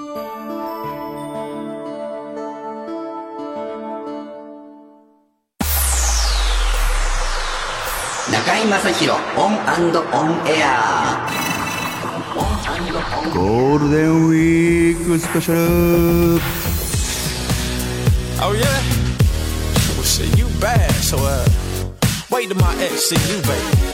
中井正広オンオンエアゴールデンウィークスペシャル Oh yeah? Well shit, you bad, so uh wait till my ex see you, baby.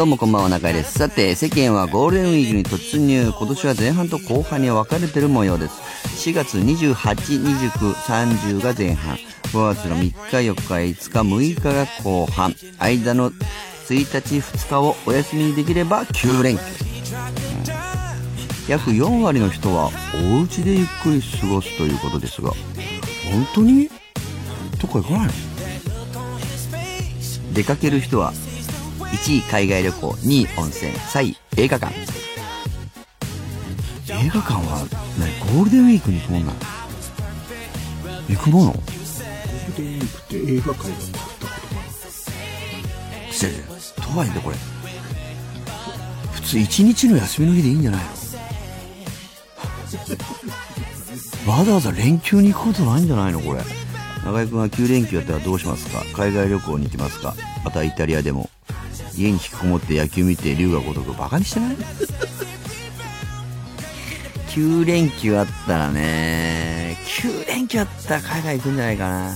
どうもこんばんは中井です。さて世間はゴールデンウィークに突入。今年は前半と後半に分かれてる模様です。4月282930が前半。5月の3日4日5日6日が後半。間の1日2日をお休みにできれば9連休、うん約4割の人はお家でゆっくり過ごすということですが本当に？どこ行かないの？出かける人は1位海外旅行2位温泉3位映画館。映画館は何ゴールデンウィークに行くもんなの？行くもの？ゴールデンウィークって映画界が作ったことか。なせやとはいえこれ。普通1日の休みの日でいいんじゃないの？わざわざ連休に行くことないんじゃないの？これ。中居君は9連休やったらどうしますか？海外旅行に行きますか？またイタリアでも。家に引きこもって野球見て龍が如くバカにしてない？9連休あったらね9連休あったら海外行くんじゃないかな。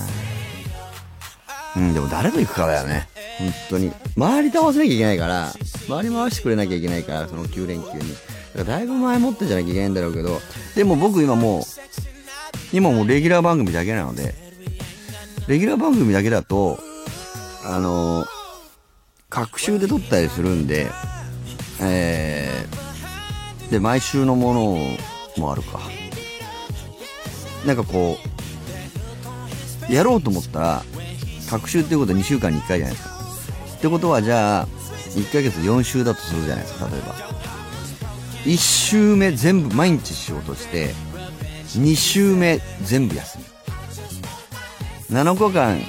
うんでも誰と行くかだよね。本当に。周りと合わせなきゃいけないから周り回してくれなきゃいけないからその9連休に。だからだいぶ前もってじゃなきゃいけないんだろうけどでも僕今もう今もうレギュラー番組だけなのでレギュラー番組だけだとあの各週で撮ったりするんでえー、で毎週のものもあるか。なんかこうやろうと思ったら各週っていうことは2週間に1回じゃないですか。ってことはじゃあ1ヶ月4週だとするじゃないですか例えば。1週目全部毎日仕事して2週目全部休み。7日間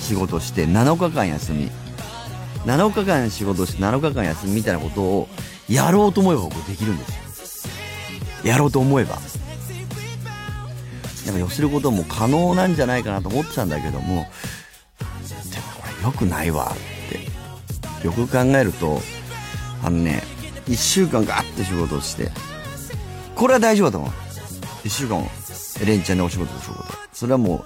仕事して7日間休み。7日間仕事して7日間休みみたいなことをやろうと思えば僕できるんですよ。やろうと思えば。なんか寄せることも可能なんじゃないかなと思ってたんだけどもでもこれ良くないわってよく考えるとあのね1週間ガーって仕事をしてこれは大丈夫だと思う。1週間連チャンでお仕事で仕事それはもう、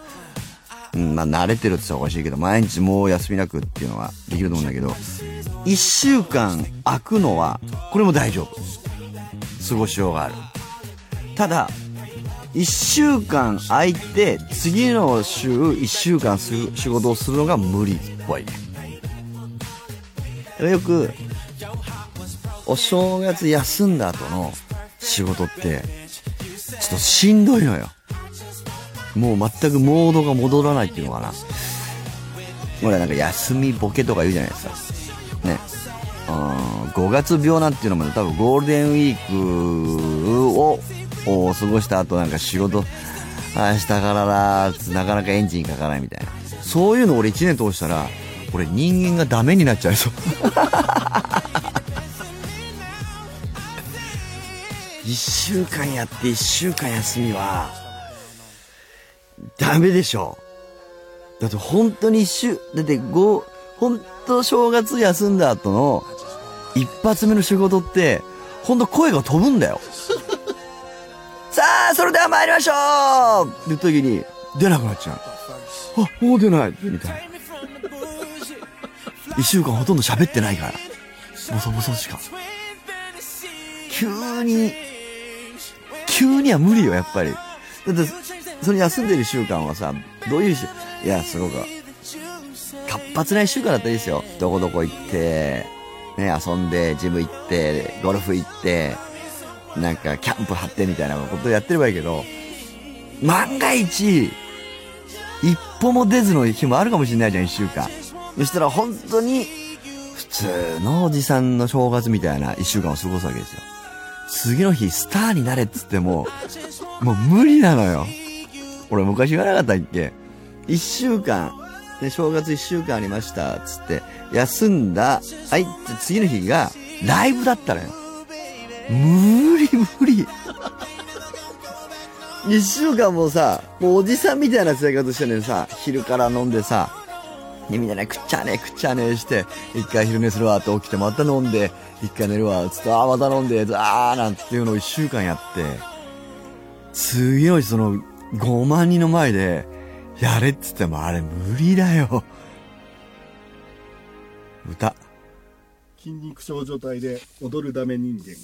まあ慣れてるって言ったらおかしいけど毎日もう休みなくっていうのはできると思うんだけど1週間空くのはこれも大丈夫。過ごしようがある。ただ1週間空いて次の週1週間す仕事をするのが無理っぽいよくお正月休んだ後の仕事ってちょっとしんどいのよ。もう全くモードが戻らないっていうのかな。ほらなんか休みボケとか言うじゃないですか。ね。うん5月病なんていうのも多分ゴールデンウィークをを過ごした後なんか仕事あしたからななかなかエンジンかからないみたいな。そういうの俺1年通したら俺人間がダメになっちゃいそう。1週間やって1週間休みはダメでしょだって本当に1週だって5本当正月休んだ後の一発目の仕事って本当声が飛ぶんだよ さあ、それでは参りましょうって言った時に、出なくなっちゃう。あ、もう出ないみたいな。一週間ほとんど喋ってないから。ボソボソしか。急に、急には無理よ、やっぱり。だって、その休んでる一週間はさ、どういうし、いや、すごく、活発な一週間だったらいいですよ。どこどこ行って、ね、遊んで、ジム行って、ゴルフ行って、なんか、キャンプ張ってみたいなことやってればいいけど、万が一、一歩も出ずの日もあるかもしれないじゃん、一週間。そしたら本当に、普通のおじさんの正月みたいな一週間を過ごすわけですよ。次の日、スターになれっつっても、もう無理なのよ。俺昔言わなかったっけ？一週間、ね、正月一週間ありました、つって、休んだ、はい、次の日が、ライブだったのよ。無理無理。一週間もさ、もうおじさんみたいな生活してんねんさ、昼から飲んでさ、ね、みんなね、食っちゃねえ食っちゃねして、一回昼寝するわって起きてまた飲んで、一回寝るわ、つって、ああ、また飲んで、あーなんていうのを一週間やって、次の日その5万人の前で、やれっつってもあれ無理だよ。歌。筋肉症状態で踊るダメ人間。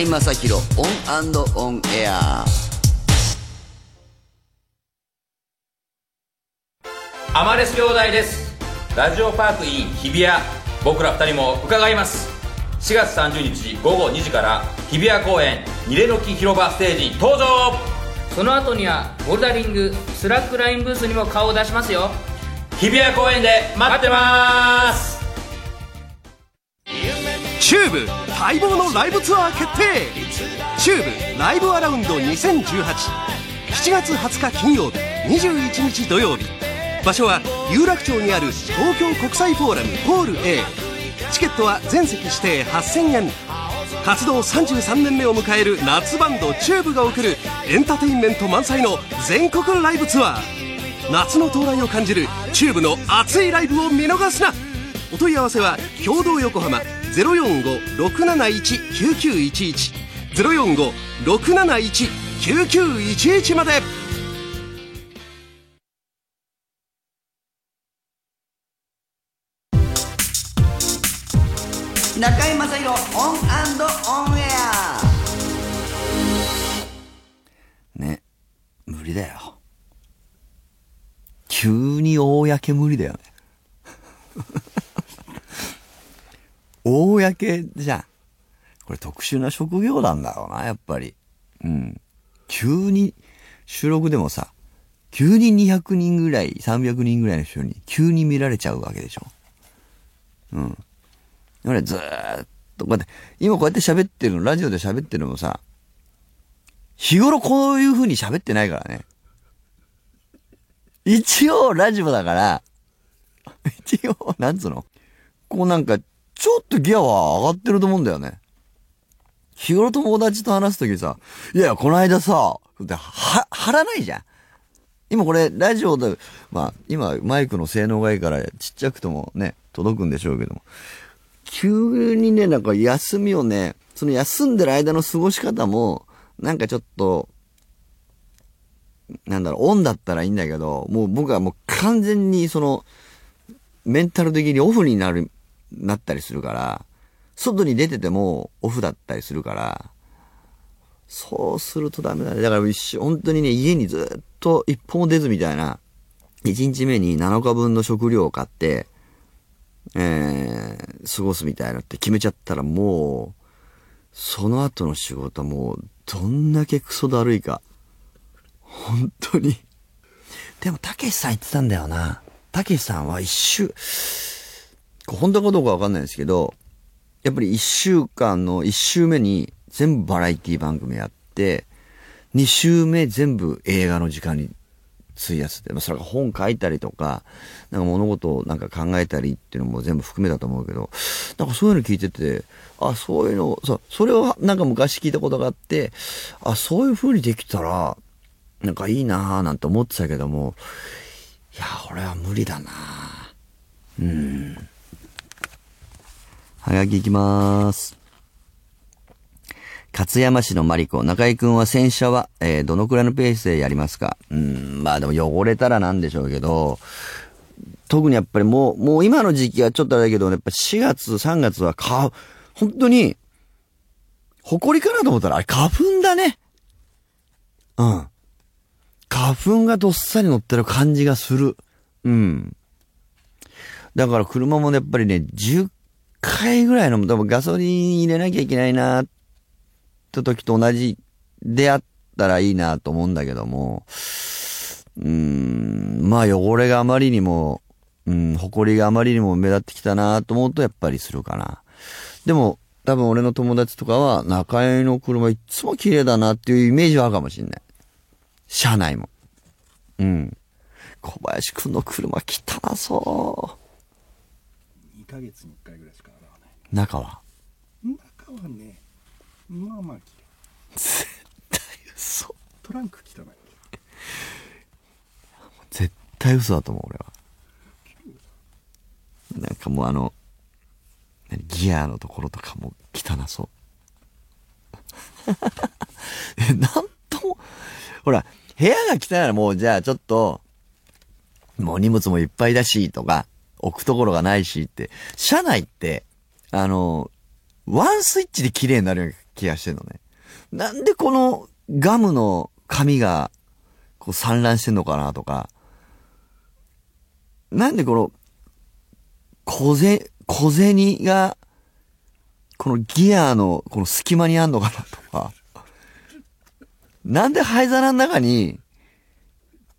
中居正広 ON ON AIR。アマレス兄弟です。ラジオパーク in 日比谷。僕ら二人も伺います。4月30日午後2時から日比谷公園にれの木広場ステージに登場。その後にはボルダリングスラックラインブースにも顔を出しますよ。日比谷公園で待ってます。チューブ待望のライブツアー決定。 TUBE LIVE AROUND 2018 7月20日金曜日21日土曜日。場所は有楽町にある東京国際フォーラムホール A チケットは全席指定8000円。活動33年目を迎える夏バンドチューブが送るエンターテインメント満載の全国ライブツアー。夏の到来を感じるチューブの熱いライブを見逃すな。お問い合わせは共同横浜045-671-9911 045-671-9911まで中居正広オンオンエアね。無理だよ。急に公無理だよね。公じゃん。これ特殊な職業なんだろうな、やっぱり。うん。急に、収録でもさ、急に200人ぐらい、300人ぐらいの人に急に見られちゃうわけでしょ。うん。俺ずーっと、こうやって、今こうやって喋ってるの、ラジオで喋ってるのもさ、日頃こういう風に喋ってないからね。一応ラジオだから、一応、なんつうの？こうなんか、ちょっとギアは上がってると思うんだよね。日頃友達と話すときさ、いやいや、この間さ、っては、張らないじゃん。今これ、ラジオで、まあ、今、マイクの性能がいいから、ちっちゃくともね、届くんでしょうけども。急にね、なんか休みをね、その休んでる間の過ごし方も、なんかちょっと、なんだろう、オンだったらいいんだけど、もう僕はもう完全にその、メンタル的にオフになる、なったりするから、外に出ててもオフだったりするから、そうするとダメだね。だから一、本当にね、家にずっと一歩も出ずみたいな、1日目に7日分の食料を買って、えー、過ごすみたいなって決めちゃったらもう、その後の仕事はもう、どんだけクソだるいか。本当に。でも、たけしさん言ってたんだよな。たけしさんは一週、これ本当かどうかわかんないですけど、やっぱり一週間の一週目に全部バラエティ番組やって、二週目全部映画の時間に費やすって、まあ、それが本書いたりとか、なんか物事をなんか考えたりっていうのも全部含めたと思うけど、なんかそういうの聞いてて、あ、そういうの、そう、それをなんか昔聞いたことがあって、あ、そういう風にできたら、なんかいいなぁなんて思ってたけども、いや、俺は無理だなぁうん。はがきいきまーす。勝山市のマリコ、中井くんは洗車は、えーどのくらいのペースでやりますか？うん、まあでも汚れたらなんでしょうけど、特にやっぱりもう、もう今の時期はちょっとあれだけど、やっぱ4月、3月はか、本当に、埃かなと思ったら、あれ花粉だね。うん。花粉がどっさり乗ってる感じがする。うん。だから車もね、やっぱりね、10回ぐらいの、多分ガソリン入れなきゃいけないな、って時と同じであったらいいなと思うんだけども、うーん、まあ汚れがあまりにも、うん、埃があまりにも目立ってきたなと思うとやっぱりするかな。でも、多分俺の友達とかは、中井の車いつも綺麗だなっていうイメージはあるかもしんない。車内も。うん。小林くんの車汚そ2ヶ月に1回ぐらいしか洗わなう。中は？い中はねまあまあ綺麗絶対嘘。トランク汚い絶対嘘だと思う、俺は。なんかもうあの、何ギアのところとかも汚そう。え、なんとも、ほら、部屋が汚いらもうじゃあちょっと、もう荷物もいっぱいだし、とか、置くところがないしって、車内って、あの、ワンスイッチで綺麗になるような気がしてるのね。なんでこのガムの紙が、こう散乱してんのかなとか、なんでこの、小銭、小銭が、このギアのこの隙間にあんのかなとか、なんで灰皿の中に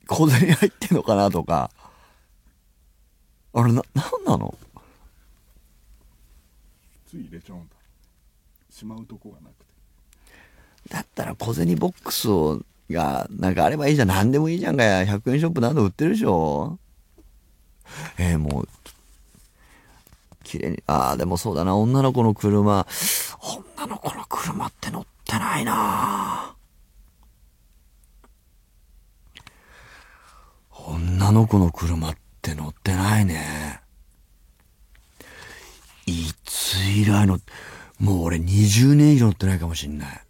小銭入ってんのかなとか、あれな、なんなの？つい入れちゃうんだしまうとこがなくてだったら小銭ボックスを、が、なんかあればいいじゃん。なんでもいいじゃんかや。100円ショップ何度売ってるでしょえー、もう、綺麗に、ああ、でもそうだな。女の子の車、女の子の車って乗ってないな女の子の車って乗ってないね。いつ以来の、もう俺20年以上乗ってないかもしんない。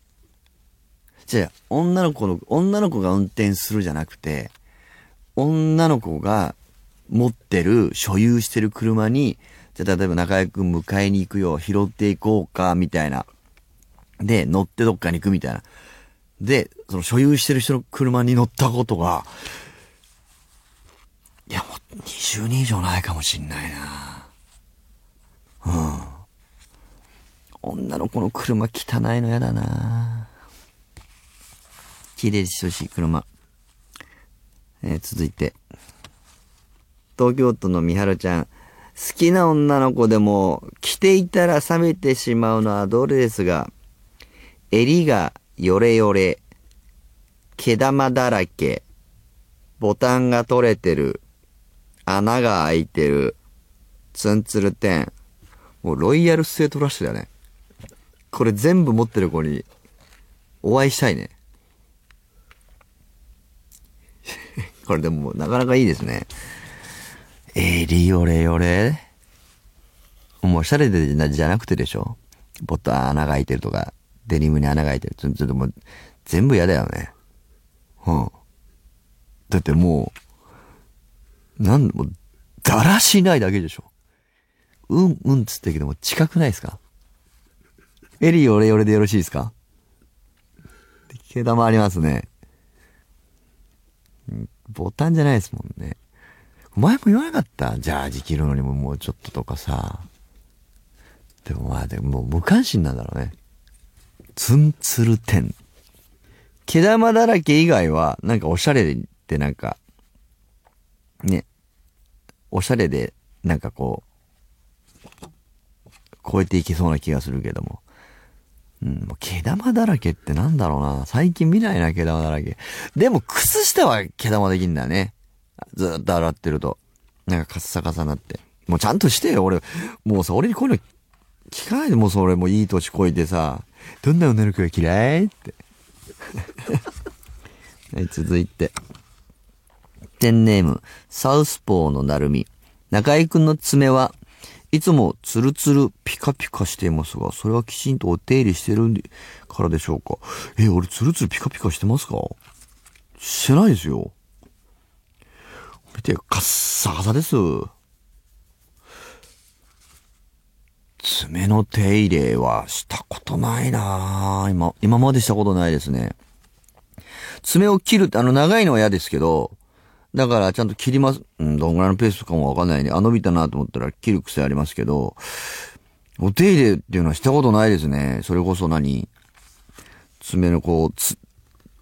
じゃあ、女の子の、女の子が運転するじゃなくて、女の子が持ってる、所有してる車に、じゃあ例えば中居くん迎えに行くよ、拾っていこうか、みたいな。で、乗ってどっかに行くみたいな。で、その所有してる人の車に乗ったことが、いやもう20年以上ないかもしんないな。うん。女の子の車汚いのやだな綺麗にしてほしい車。えー続いて。東京都のみはるちゃん。好きな女の子でも着ていたら冷めてしまうのはどれですが、襟がヨレヨレ、毛玉だらけ、ボタンが取れてる、穴が開いてる、ツンツルテン。もうロイヤルステートラッシュだよね。これ全部持ってる子にお会いしたいね。これでもなかなかいいですね。えりよれよれもうおしゃれでじゃなくてでしょボタン穴が開いてるとか、デニムに穴が開いてる。ちょちょっともう全部嫌だよね。うん。だってもう、なん、もう、だらしないだけでしょ。うん、うんつってるけども近くないですか？エリーオレオレでよろしいですか？毛玉ありますね。ボタンじゃないですもんね。前も言わなかった？ジャージ着るのにももうちょっととかさ。でもまあでも無関心なんだろうね。ツンツルテン。毛玉だらけ以外は、なんかおしゃれでなんか、ね、おしゃれで、なんかこう、超えていけそうな気がするけども。うん、もう毛玉だらけってなんだろうな。最近見ないな、毛玉だらけ。でも、靴下は毛玉できんだね。ずっと洗ってると。なんかカッサカサになって。もうちゃんとしてよ、俺。もうさ、俺にこういうの聞かないでもうそれもういい年こいてさ、どんな女の子が嫌いって。はい、続いて。ペンネーム、サウスポーのなるみ。中井くんの爪はいつもツルツルピカピカしていますが、それはきちんとお手入れしてるんでからでしょうか？え、俺ツルツルピカピカしてますか？してないですよ。見て、カッサカサです。爪の手入れはしたことないな今、今までしたことないですね。爪を切るって、あの長いのは嫌ですけど、だからちゃんと切ります。うん、どんぐらいのペースかもわかんないね。あ、伸びたなと思ったら切る癖ありますけど、お手入れっていうのはしたことないですね。それこそ何？爪のこう、つ、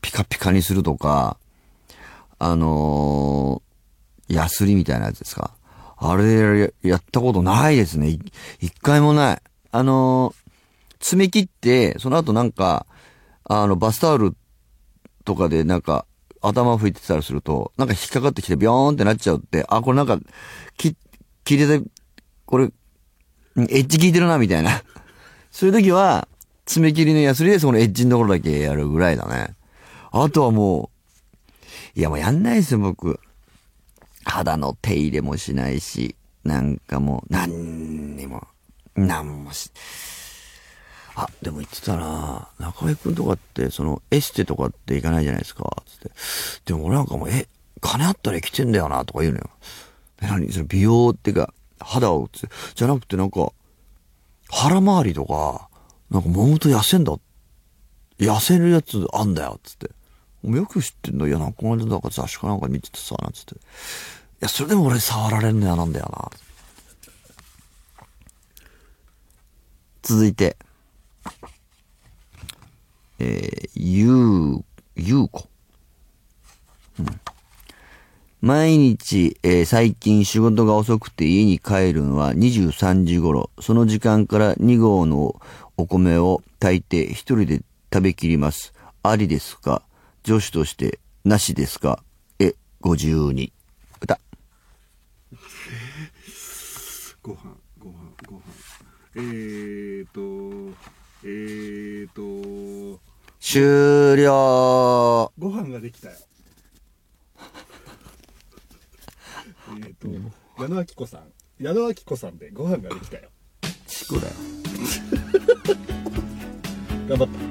ピカピカにするとか、あのー、ヤスリみたいなやつですか？あれや、ったことないですね。一回もない。あのー、爪切って、その後なんか、あの、バスタオルとかでなんか、頭拭いてたりすると、なんか引っかかってきてビョーンってなっちゃうって、あ、これなんか、き、切れて、これ、エッジ効いてるな、みたいな。そういう時は、爪切りのヤスリでそのエッジのところだけやるぐらいだね。あとはもう、いやもうやんないですよ、僕。肌の手入れもしないし、なんかもう、なんにも、なんもし、あ、でも言ってたな中井くんとかって、その、エステとかって行かないじゃないですか、つって。でも俺なんかもう、え、金あったら生きてんだよな、とか言うのよ。え、何その美容っていうか、肌をつ、じゃなくてなんか、腹周りとか、なんか揉むと痩せんだ。痩せるやつあんだよ、つって。お前よく知ってんのいや、なんかこの間なんか雑誌かなんか見ててさ、なんつって。いや、それでも俺触られるの嫌なんだよな。続いて。えー、ゆう、ゆうこ。うん毎日、えー最近仕事が遅くて家に帰るのは23時頃。その時間から2合のお米を炊いて一人で食べきります。ありですか？女子としてなしですか？え、52。歌。ご飯ご飯ご飯えーとえーと終了。ご飯ができたよ。えーと矢野明子さん。矢野明子さんでご飯ができたよ。チコだよ。頑張った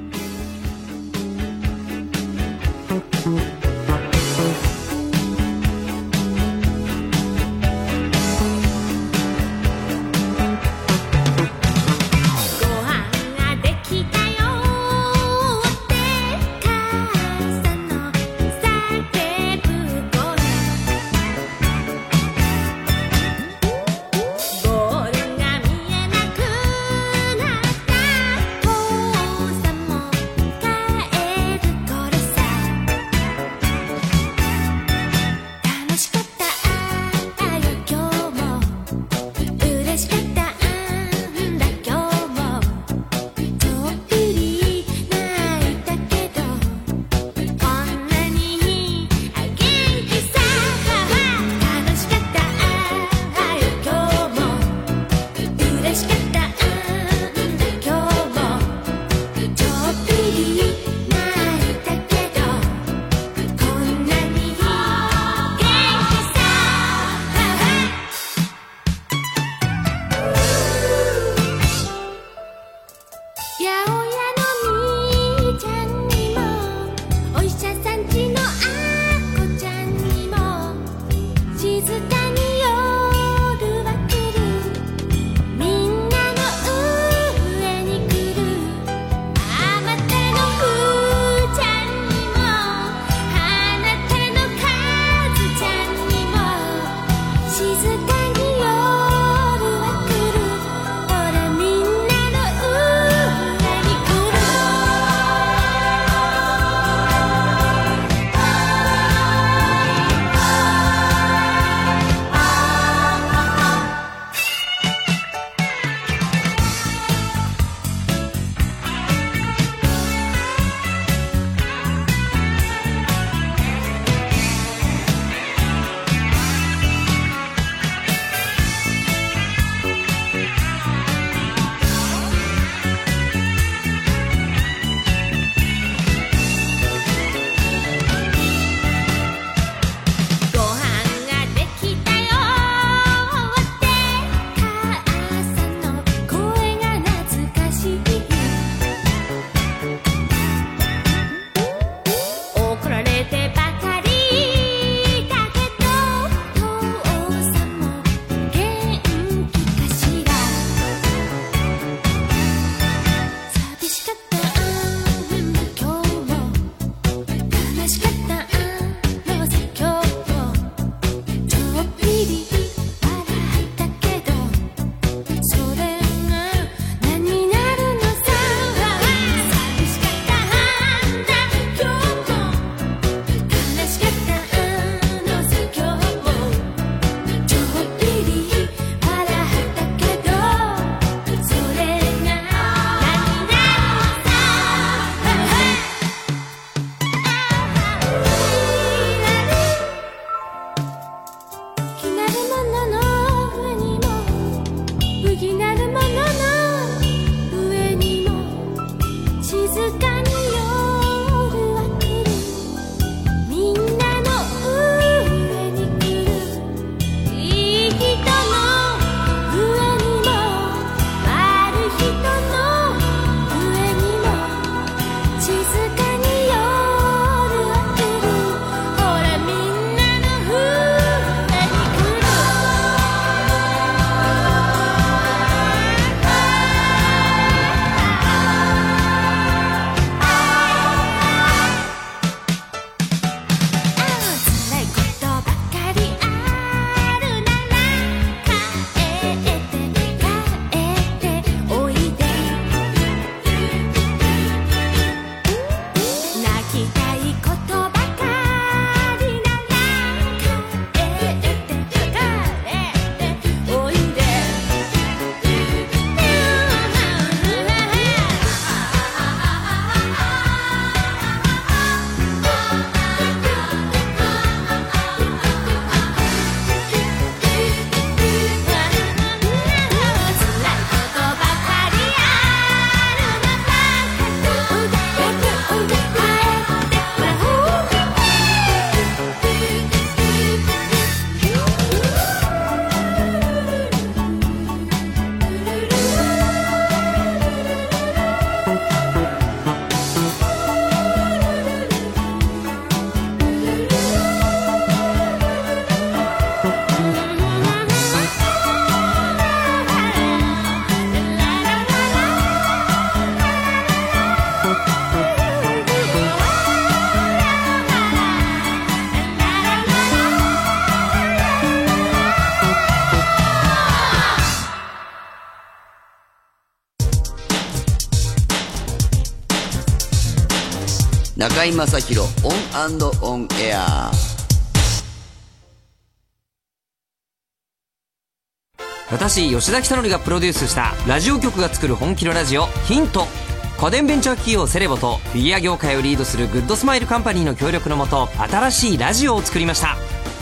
中居正広オンオンエア私吉田尚記がプロデュースしたラジオ局が作る本気のラジオヒント。家電ベンチャー企業セレボとフィギュア業界をリードするグッドスマイルカンパニーの協力のもと新しいラジオを作りました。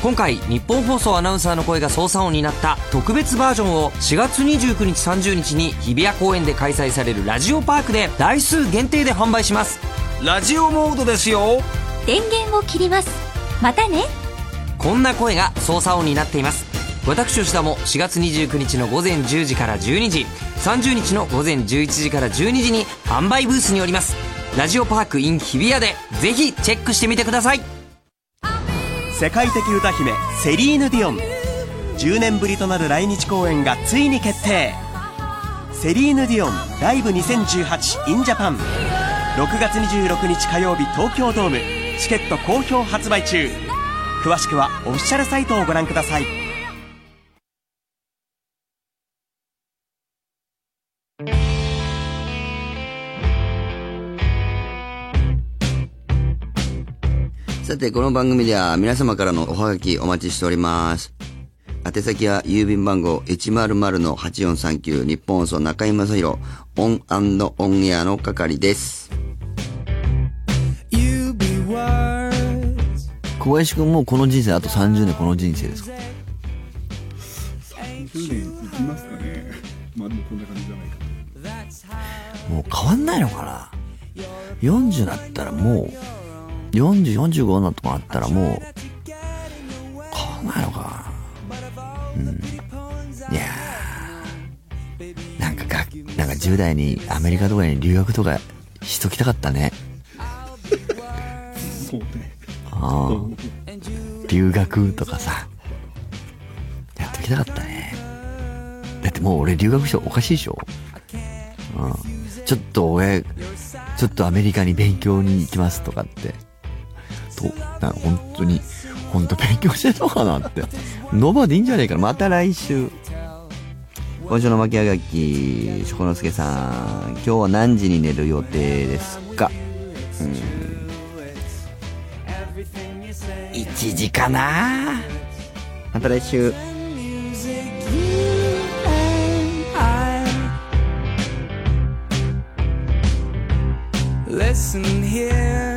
今回ニッポン放送アナウンサーの声が操作音になった特別バージョンを4月29日30日に日比谷公園で開催されるラジオパークで台数限定で販売します。ラジオモードですよ。電源を切ります。またね。こんな声が操作音になっています。私吉田も4月29日の午前10時から12時30日の午前11時から12時に販売ブースにおります。ラジオパーク in 日比谷でぜひチェックしてみてください世界的歌姫セリーヌ・ディオン10年ぶりとなる来日公演がついに決定。セリーヌ・ディオンライブ 2018in Japan6 月26日火曜日東京ドーム。チケット好評発売中。詳しくはオフィシャルサイトをご覧ください。さて、この番組では皆様からのおはがきお待ちしております。宛先は郵便番号100-8439ニッポン放送中居正広オンオンエアの係です。小林くんもうこの人生あと30年この人生ですか？30年いきますかねまあでもこんな感じじゃないかもう変わんないのかな ?40 になったらもう、40、45のとかなったらもう、変わんないのかなうん。いやーなんかが、なんか10代にアメリカとかに留学とかしときたかったね。そうねああ。留学とかさ、やっときたかったね。だってもう俺留学しておかしいでしょうん。ちょっと俺、ちょっとアメリカに勉強に行きますとかって。と、な本当に、本当勉強してんのかなって。ノバでいいんじゃないかな。また来週。今週の巻き上がき、しょこのすけさん、今日は何時に寝る予定ですか？うん。1時かなまた来週。Listen here,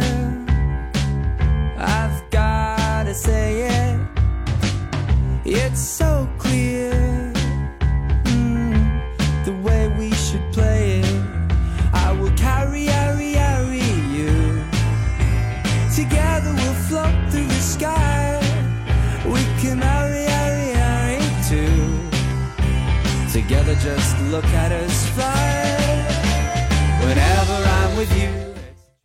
look at us